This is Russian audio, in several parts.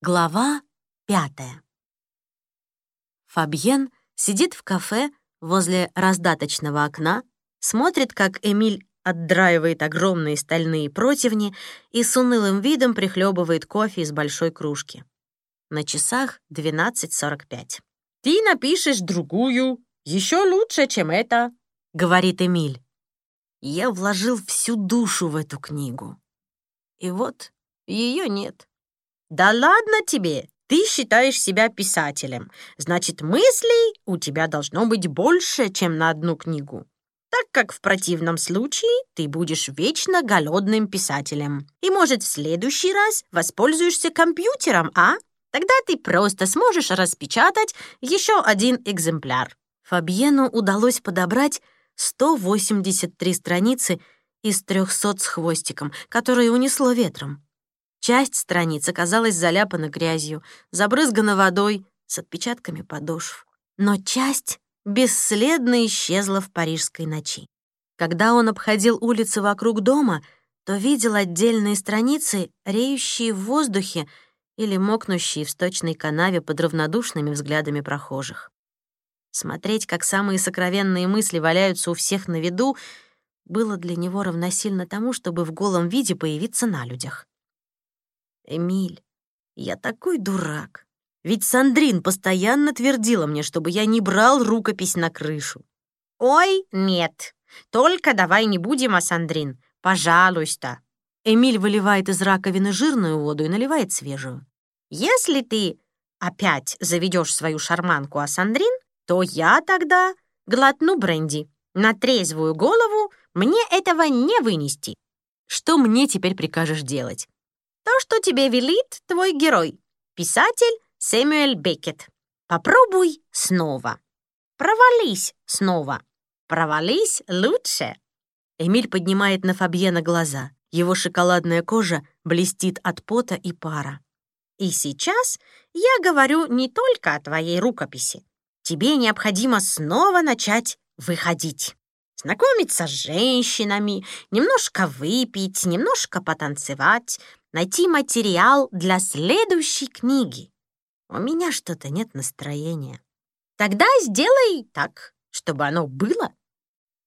Глава пятая. Фабьен сидит в кафе возле раздаточного окна, смотрит, как Эмиль отдраивает огромные стальные противни и с унылым видом прихлебывает кофе из большой кружки. На часах 12.45. «Ты напишешь другую, еще лучше, чем это», — говорит Эмиль. Я вложил всю душу в эту книгу. И вот ее нет. «Да ладно тебе! Ты считаешь себя писателем. Значит, мыслей у тебя должно быть больше, чем на одну книгу. Так как в противном случае ты будешь вечно голодным писателем. И, может, в следующий раз воспользуешься компьютером, а? Тогда ты просто сможешь распечатать еще один экземпляр». Фабьену удалось подобрать 183 страницы из 300 с хвостиком, которые унесло ветром. Часть страниц оказалась заляпана грязью, забрызгана водой с отпечатками подошв. Но часть бесследно исчезла в парижской ночи. Когда он обходил улицы вокруг дома, то видел отдельные страницы, реющие в воздухе или мокнущие в сточной канаве под равнодушными взглядами прохожих. Смотреть, как самые сокровенные мысли валяются у всех на виду, было для него равносильно тому, чтобы в голом виде появиться на людях. Эмиль, я такой дурак. Ведь Сандрин постоянно твердила мне, чтобы я не брал рукопись на крышу. Ой, нет, только давай не будем о Сандрин, пожалуйста. Эмиль выливает из раковины жирную воду и наливает свежую. Если ты опять заведешь свою шарманку о Сандрин, то я тогда глотну бренди. На трезвую голову мне этого не вынести. Что мне теперь прикажешь делать? То, что тебе велит твой герой, писатель Сэмюэль Беккет. Попробуй снова. Провались снова. Провались лучше. Эмиль поднимает на Фабьена глаза. Его шоколадная кожа блестит от пота и пара. И сейчас я говорю не только о твоей рукописи. Тебе необходимо снова начать выходить. Знакомиться с женщинами, немножко выпить, немножко потанцевать, найти материал для следующей книги. У меня что-то нет настроения. Тогда сделай так, чтобы оно было.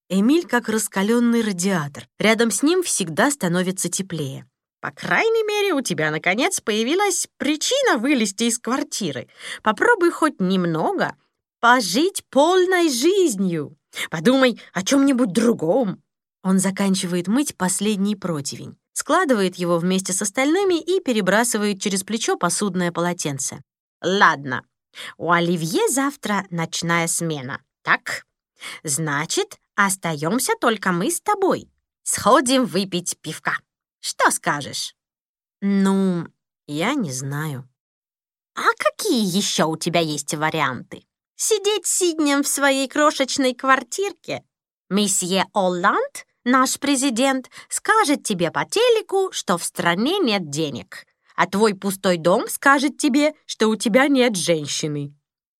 Эмиль как раскаленный радиатор. Рядом с ним всегда становится теплее. По крайней мере, у тебя, наконец, появилась причина вылезти из квартиры. Попробуй хоть немного пожить полной жизнью. Подумай о чем-нибудь другом. Он заканчивает мыть последний противень складывает его вместе с остальными и перебрасывает через плечо посудное полотенце. «Ладно, у Оливье завтра ночная смена, так? Значит, остаемся только мы с тобой. Сходим выпить пивка. Что скажешь?» «Ну, я не знаю». «А какие еще у тебя есть варианты? Сидеть сиднем в своей крошечной квартирке? Месье Олланд Наш президент скажет тебе по телеку, что в стране нет денег, а твой пустой дом скажет тебе, что у тебя нет женщины.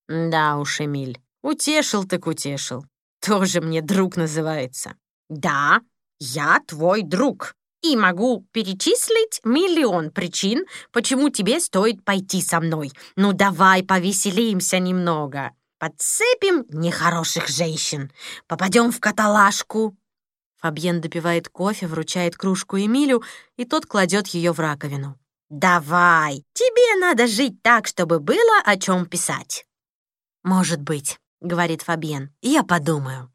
Да уж, Эмиль, утешил так утешил. Тоже мне друг называется. Да, я твой друг. И могу перечислить миллион причин, почему тебе стоит пойти со мной. Ну давай повеселимся немного. Подцепим нехороших женщин. Попадем в каталажку. Фабьен допивает кофе, вручает кружку Эмилю, и тот кладет ее в раковину. «Давай, тебе надо жить так, чтобы было о чем писать». «Может быть», — говорит Фабьен, — «я подумаю».